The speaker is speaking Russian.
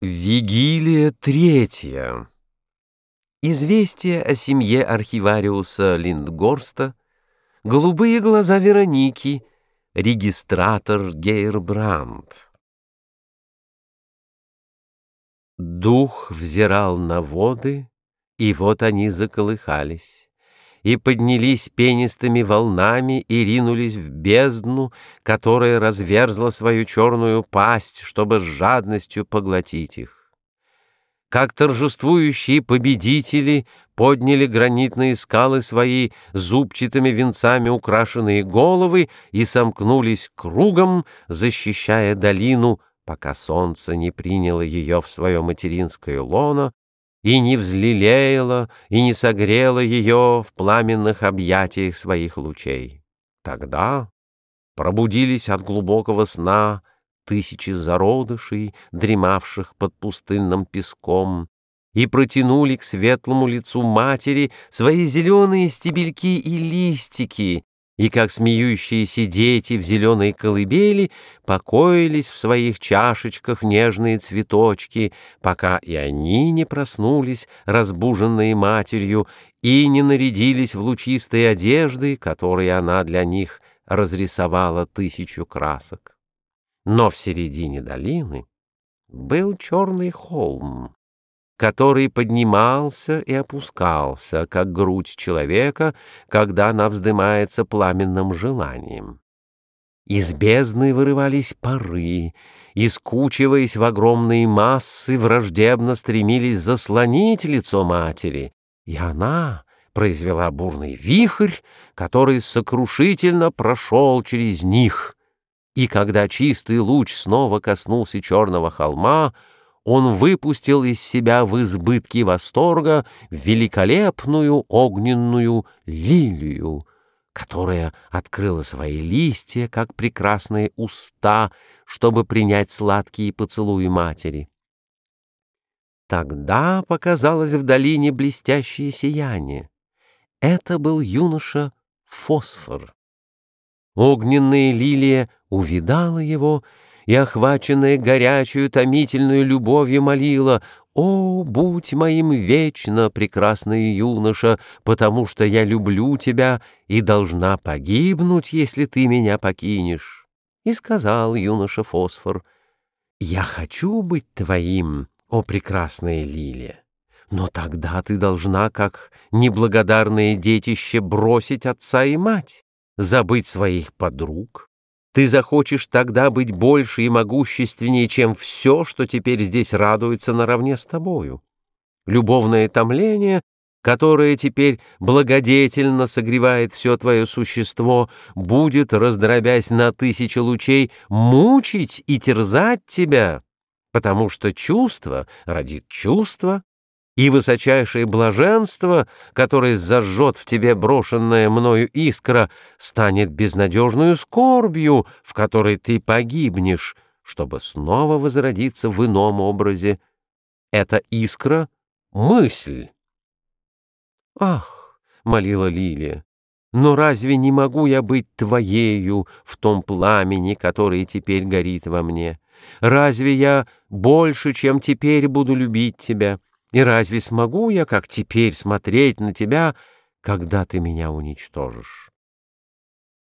Вигилия третья. Известие о семье архивариуса Линдгорста, голубые глаза Вероники, регистратор Гейрбранд. Дух взирал на воды, и вот они заколыхались и поднялись пенистыми волнами и ринулись в бездну, которая разверзла свою черную пасть, чтобы с жадностью поглотить их. Как торжествующие победители подняли гранитные скалы свои зубчатыми венцами украшенные головы и сомкнулись кругом, защищая долину, пока солнце не приняло ее в свое материнское лоно, и не взлелеяла, и не согрела ее в пламенных объятиях своих лучей. Тогда пробудились от глубокого сна тысячи зародышей, дремавших под пустынным песком, и протянули к светлому лицу матери свои зеленые стебельки и листики, и, как смеющиеся дети в зеленой колыбели, покоились в своих чашечках нежные цветочки, пока и они не проснулись, разбуженные матерью, и не нарядились в лучистые одежды, которые она для них разрисовала тысячу красок. Но в середине долины был черный холм, который поднимался и опускался, как грудь человека, когда она вздымается пламенным желанием. Из бездны вырывались пары, и, скучиваясь в огромные массы, враждебно стремились заслонить лицо матери, и она произвела бурный вихрь, который сокрушительно прошел через них. И когда чистый луч снова коснулся черного холма, он выпустил из себя в избытке восторга великолепную огненную лилию, которая открыла свои листья, как прекрасные уста, чтобы принять сладкие поцелуи матери. Тогда показалось в долине блестящее сияние. Это был юноша Фосфор. Огненная лилия увидала его и, охваченная горячую томительную любовью, молила «О, будь моим вечно, прекрасный юноша, потому что я люблю тебя и должна погибнуть, если ты меня покинешь». И сказал юноша Фосфор «Я хочу быть твоим, о прекрасная лилия». Но тогда ты должна, как неблагодарное детище, бросить отца и мать, забыть своих подруг, ты захочешь тогда быть больше и могущественнее, чем все, что теперь здесь радуется наравне с тобою. Любовное томление, которое теперь благодетельно согревает все твое существо, будет, раздробясь на тысячи лучей, мучить и терзать тебя, потому что чувство родит чувство, и высочайшее блаженство, которое зажжет в тебе брошенная мною искра, станет безнадежную скорбью, в которой ты погибнешь, чтобы снова возродиться в ином образе. Эта искра — мысль. «Ах!» — молила Лилия. «Но разве не могу я быть твоею в том пламени, которое теперь горит во мне? Разве я больше, чем теперь буду любить тебя?» И разве смогу я, как теперь, смотреть на тебя, когда ты меня уничтожишь?